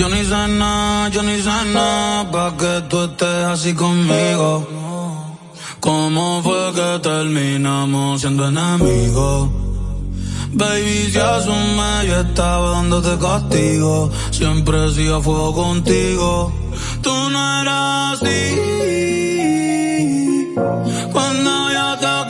Yo ni sé nada, yo ni sé nada, pa' que tú estés así conmigo. ¿Cómo fue que terminamos siendo enemigos? Baby, si asume, yo estaba dándote castigo. Siempre sido fuego contigo. Tú no eras así. Cuando yo te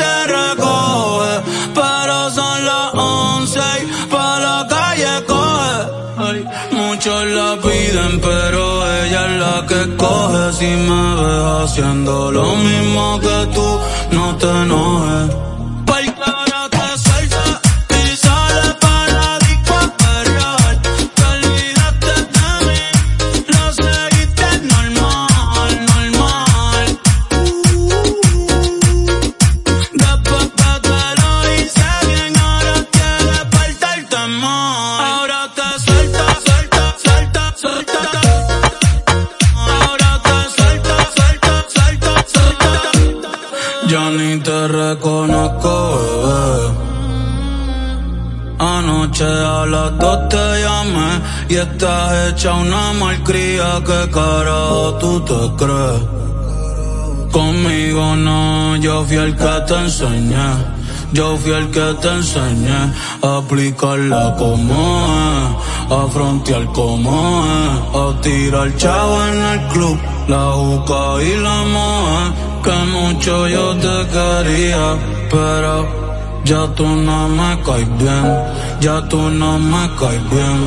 se recoge. Pero son las once pa' la calle coge. Muchos la piden, pero ella es la que coge. Si me ves haciendo lo mismo que tú, no te Ya ni te reconozco, bebé. Anoche a las dos te llamé y estás hecha una malcría. ¿Qué carajo tú te crees? Conmigo no, yo fui el que te enseñé. Yo fui el que te enseñé a aplicarla como es, a frontear como es, a tirar chavo en el club, la juca y la moe. Que mucho yo te quería, pero ya tú no me caes bien, ya tú no me caes bien.